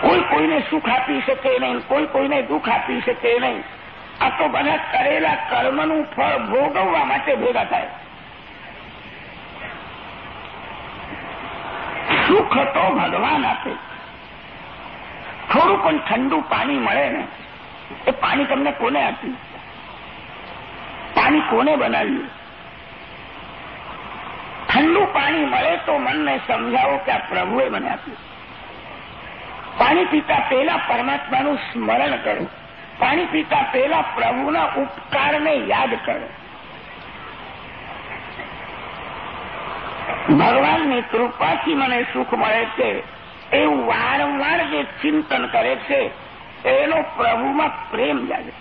કોઈ કોઈને સુખ આપી શકે નહીં, કોઈ કોઈને દુઃખ આપી શકે નહીં. આ તો બધા કરેલા કર્મનું ફળ ભોગવવા માટે ભેગા થાય. સુખ તો ભગવાન આપે. થોડું પણ ઠંડુ પાણી મળે ને, એ પાણી તમને કોને આપ્યું? પાણી કોને બનાવ્યું? ઠંડુ પાણી મળે તો મનને સમજાવો કે આ પ્રભુએ મને આપ્યું. પાણી પીતા પહેલા પરમાત્માનું સ્મરણ કરો. પાણી પીતા પહેલા પ્રભુના ઉપકારને યાદ કરો. ભગવાનની કૃપાથી મને સુખ મળે છે. એવું વારંવાર જે ચિંતન કરે છે, એનો પ્રભુમાં પ્રેમ જાગે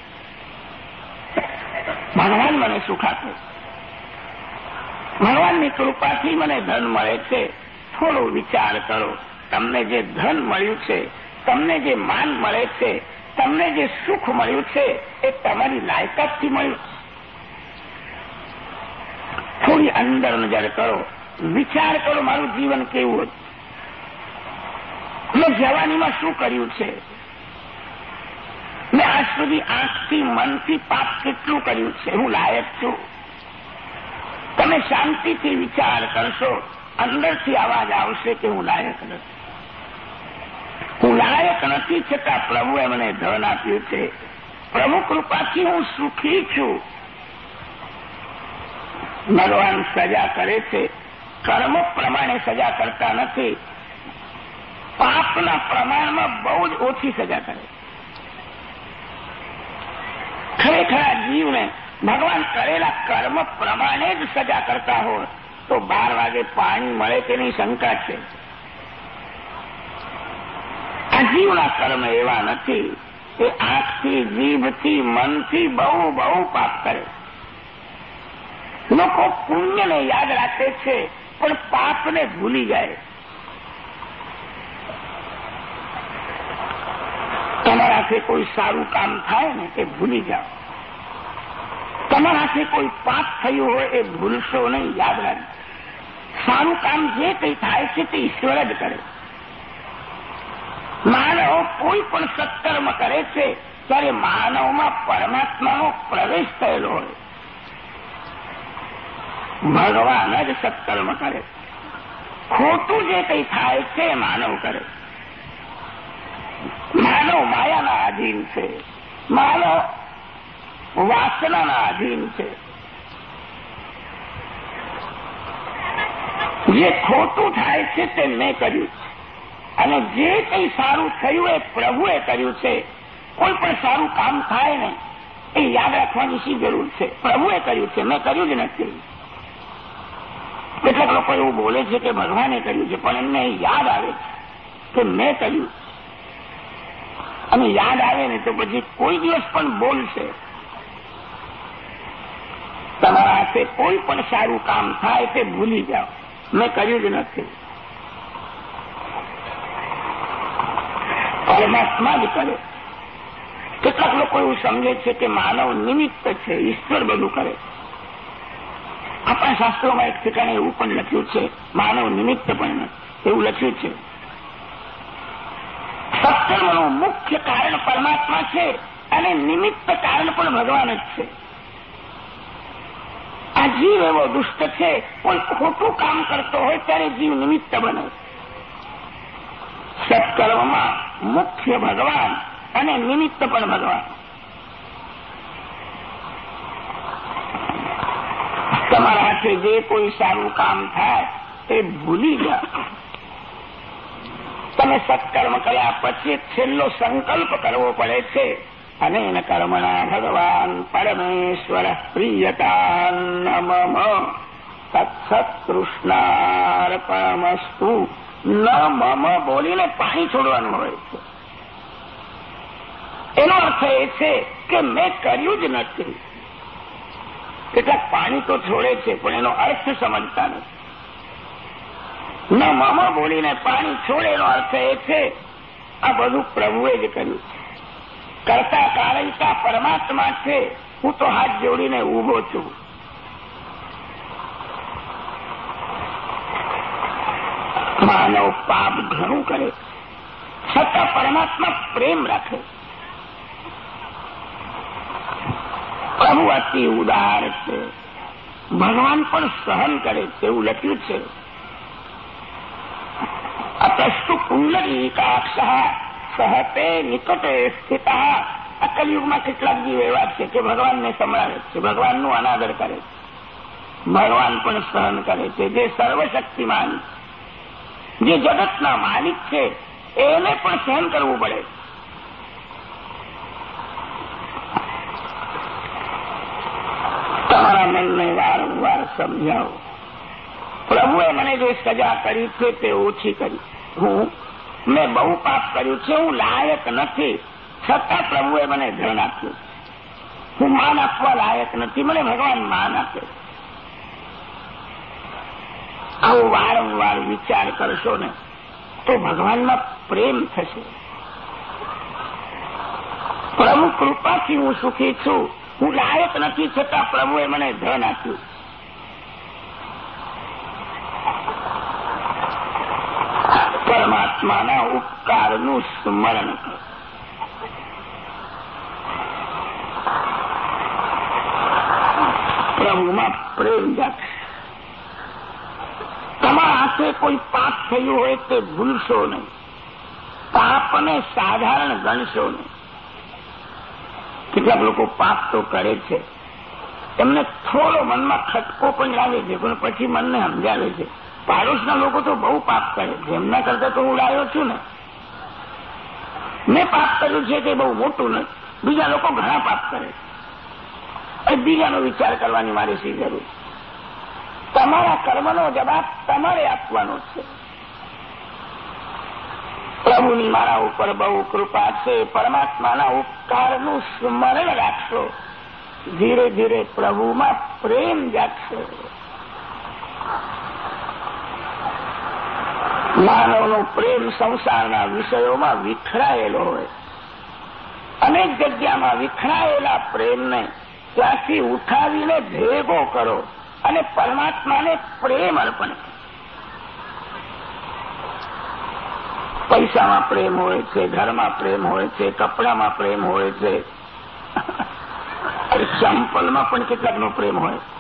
ભગવાન મને સુખ આપે ભગવાનની કૃપાથી મને ધન મળે છે. થોડો વિચાર કરો. તમને જે ધન મળ્યું છે, તમને જે માન મળે છે, તમને જે સુખ મળ્યું છે, એ તમારી લાયકાતથી મળ્યું. થોડી અંદર નજર કરો. વિચાર કરો મારું જીવન કેવું હતું. મેં જવાનીમાં શું કર્યું છે? મેં આજ સુધી આંખથી મનથી પાપ કેટલું કર્યું છે? હું લાયક છું. તમે શાંતિથી વિચાર કરશો. અંદરથી અવાજ આવશે કે હું લાયક નથી. હું લાયક નથી છતાં પ્રભુએ મને ધન આપ્યું છે. પ્રભુ કૃપાથી હું સુખી છું. ભગવાન સજા કરે છે. કર્મ પ્રમાણે સજા કરતા નથી. પાપના પ્રમાણમાં બહુ જ ઓછી સજા કરે ખરેખર જીવને ભગવાન કરેલા કર્મ પ્રમાણે જ સજા કરતા હોય, તો બાર વાગે પાણી મળે તેની શંકા છે. આ જીવના કર્મ એવા નથી એ આંખથી, જીભથી, મનથી બહુ બહુ પાપ કરે. લોકો પુણ્યને યાદ રાખે છે, પણ પાપને ભૂલી જાય. તમારાથી કોઈ સારું કામ થાય ને તે ભૂલી જાઓ. તમારાથી કોઈ પાપ થયું હોય એ ભૂલશો નહીં યાદ રાખજો. સારું કામ જે કંઈ થાય છે તે ઈશ્વર જ કરે. માનવ કોઈ પણ સત્કર્મ કરે છે, ત્યારે માનવમાં પરમાત્માનો પ્રવેશ થયેલો હોય. ભગવાન જ સત્કર્મ કરે. ખોટું જે કંઈ થાય છે માનવ કરે. માનવ માયાના આધીન છે. માનવ વાસનાના આધીન છે. જે ખોટું થાય છે તે મેં કર્યું છે. અને જે કંઈ સારું થયું એ પ્રભુએ કર્યું છે. કોઈ પણ સારું કામ થાય ને, એ યાદ રાખવાની શી જરૂર છે? પ્રભુએ કર્યું છે. મેં કર્યું જ નથી. કેટલાક લોકો એવું બોલે છે કે ભગવાને કર્યું છે, પણ એમને યાદ આવે છે કે મેં કર્યું અને યાદ આવે ને તો પછી કોઈ દિવસ પણ બોલશે. તમારા હાથે કોઈ પણ સારું કામ થાય તે ભૂલી જાઓ. મેં કર્યું જ નથી. પરમાત્મા જ કરે. કેટલાક લોકો એવું સમજે છે કે માનવ નિમિત્ત છે, ઈશ્વર બધું કરે. આપણા શાસ્ત્રોમાં એક ઠેકાણે એવું પણ લખ્યું છે, માનવ નિમિત્ત પણ એવું લખ્યું છે. સત્કર્મનું મુખ્ય કારણ પરમાત્મા છે અને નિમિત્ત કારણ પણ ભગવાન જ છે. જીવ એવો દુષ્ટ છે કોઈ ખોટું કામ કરતો હોય ત્યારે જીવ નિમિત્ત બને સત્કર્મમાં મુખ્ય ભગવાન અને નિમિત્ત પણ ભગવાન. તમારા હાથે જે કોઈ સારું કામ થાય તે ભૂલી જાઓ. તમે સત્કર્મ કર્યા પછી છેલ્લો સંકલ્પ કરવો પડે છે. અનેન કર્મણા ભગવાન પરમેશ્વર પ્રિયતા મમ તત્સત્કૃષ્ણાર્પણમસ્તુ ન મમ બોલીને પાણી છોડવાનું હોય છે એનો અર્થ એ છે કે મેં કર્યું જ નથી. કેટલાક પાણી તો છોડે છે, પણ એનો અર્થ સમજતા નથી. ન મમ બોલીને પાણી છોડે એનો અર્થ એ છે, આ બધું પ્રભુએ જ કર્યું છે. કરતા કારણતા પરમાત્મા છે, હું તો હાથ જોડીને ઊભો છું. માનવ પાપ ઘણું કરે, છતાં પરમાત્મા પ્રેમ રાખે. પ્રભુ અતિ ઉદાર છે, ભગવાન પણ સહન કરે તેવું લખ્યું છે. અપ્રસ્તુ પુંડરીકાક્ષ સહતે નિકટે સ્થિત. આ કલયુગમાં કેટલાક જીવ એવા છે કે ભગવાનને સંભળાવે છે. ભગવાનનું અનાદર કરે છે. ભગવાન પણ સહન કરે છે. જે સર્વશક્તિમાન, જે જગતના માલિક છે, એને પણ સહન કરવું પડે તમારા મનને વારંવાર સમજાવો. પ્રભુએ મને જે સજા કરી છે તે ઓછી કરી. હું મેં બહુ પાપ કર્યું છે, હું લાયક નથી. છતાં પ્રભુએ મને ધન આપ્યું. હું માન આપવા લાયક નથી, મને ભગવાન માન આપે. આવો વારંવાર વિચાર કરશો ને, તો ભગવાનમાં પ્રેમ થશે. પ્રભુ કૃપાથી હું સુખી છું. હું લાયક નથી, છતાં પ્રભુએ મને ધન આપ્યું. પરમાત્માના ઉપકારનું સ્મરણ. કરો પ્રભુમાં પ્રેમ જાગશે. તમારા હાથે કોઈ પાપ થયું હોય તે ભૂલશો નહીં. પાપને સાધારણ ગણશો નહીં. કેટલાક લોકો પાપ તો કરે છે. એમને થોડો મનમાં ખટકો પણ લાગે છે, પણ પછી મનને સમજાવે છે. પાડોશના લોકો તો બહુ પાપ કરે છે. એમના કરતા તો હું લાવ્યો છું ને. મેં પાપ કર્યું છે તે બહુ મોટું નથી બીજા લોકો ઘણા પાપ કરે છે. બીજાનો વિચાર કરવાની મારી શી જરૂર? તમારા કર્મનો જવાબ તમારે આપવાનો છે. પ્રભુની મારા ઉપર બહુ કૃપા છે. પરમાત્માના ઉપકારનું સ્મરણ રાખશો. ધીરે ધીરે પ્રભુમાં પ્રેમ જાગશે. માનવનો પ્રેમ સંસારના વિષયોમાં વિખરાયેલો હોય. અનેક જગ્યામાં વિખરાયેલા પ્રેમને ત્યાંથી ઉઠાવીને ભેગો કરો અને પરમાત્માને પ્રેમ અર્પણ પૈસામાં પ્રેમ હોય છે, ઘરમાં પ્રેમ હોય છે, કપડામાં પ્રેમ હોય છે. ચંપલમાં પણ કેટલાકનો પ્રેમ હોય.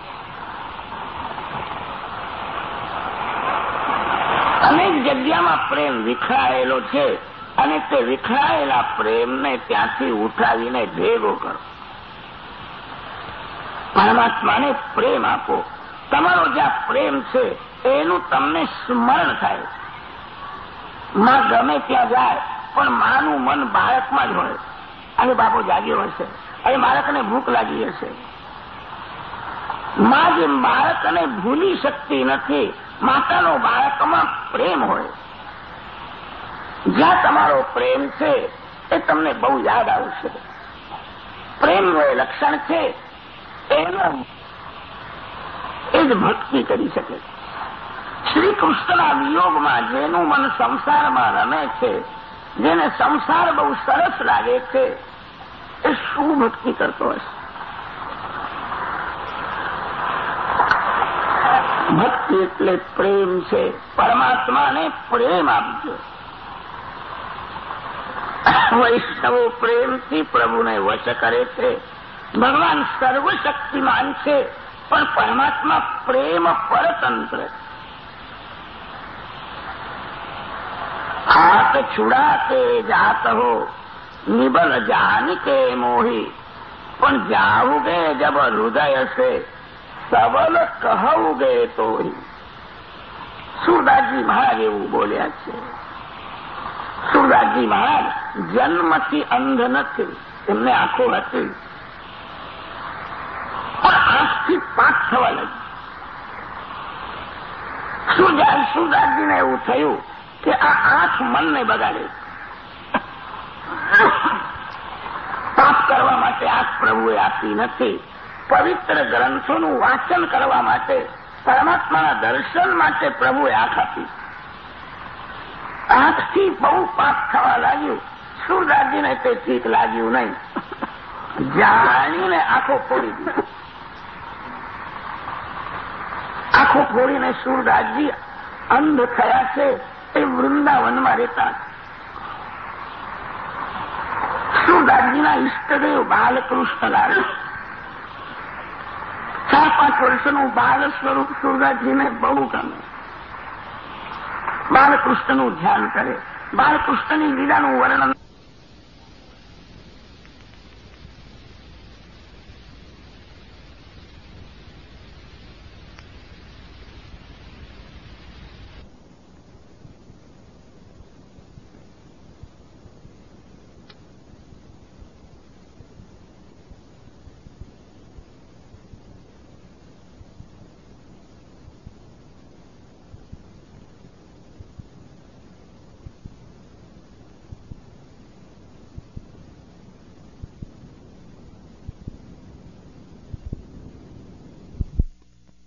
અનેક જગ્યામાં પ્રેમ વિખરાયેલો છે અને તે વિખરાયેલા પ્રેમને ત્યાંથી ઉઠાવીને ભેગો કરો. પરમાત્માને પ્રેમ આપો. તમારો જ્યાં પ્રેમ છે, એનું તમને સ્મરણ થાય. માં ગમે ત્યાં જાય, પણ માનું મન બાળકમાં જ હોય. અને બાપો જાગ્યો હશે અને બાળકને ભૂખ લાગી હશે. માં જે બાળકને ભૂલી શકતી નથી માતાનો બાળકમાં પ્રેમ હોય. જ્યાં તમારો પ્રેમ છે, એ તમને બહુ યાદ આવશે. પ્રેમનું એ લક્ષણ છે, એનું એ જ ભક્તિ કરી શકે. શ્રી કૃષ્ણના વિયોગમાં જેનું મન સંસારમાં રમે છે, જેને સંસાર બહુ સરસ લાગે છે, એ શું ભક્તિ કરતો હશે? ભક્તિ એટલે પ્રેમ છે. પરમાત્માને પ્રેમ આપજો. વૈષ્ણવો પ્રેમથી પ્રભુને વશ કરે છે. ભગવાન સર્વશક્તિમાન છે, પણ પરમાત્મા પ્રેમ પરતંત્ર હાથ છુડાતે જાત હો નિબલ જાન કે મોહી, પણ જાવુગે જબ હૃદય સે કહવું ગયે તો સુરદાસજી મહારાજ એવું બોલ્યા છે. સુરદાસજી મહારાજ, જન્મથી અંધ નથી, એમને આંખો હતી. પણ આંખથી પાક થવા લાગી. સુરદાસ સુરદાસજીને એવું થયું કે આ આંખ મનને બગાડે પાપ કરવા માટે આંખ પ્રભુએ આપી નથી. પવિત્ર ગ્રંથોનું વાંચન કરવા માટે, પરમાત્માના દર્શન માટે પ્રભુએ આંખ આપી. આંખથી બહુ પાપ થવા લાગ્યું. સુરદાસજીને તે ઠીક લાગ્યું નહીં? જાણીને આંખો ફોડી દીધી. આંખો ફોડીને સુરદાસજી અંધ થયા છે, એ વૃંદાવનમાં રહેતા. સુરદાસજીના ઇષ્ટદેવ બાલકૃષ્ણ લાલ ચાર પાંચ વર્ષનું બાળ સ્વરૂપ સુરદાસજીને બહુ ગમે. બાળકૃષ્ણનું ધ્યાન કરે. બાલકૃષ્ણની લીલાનું વર્ણન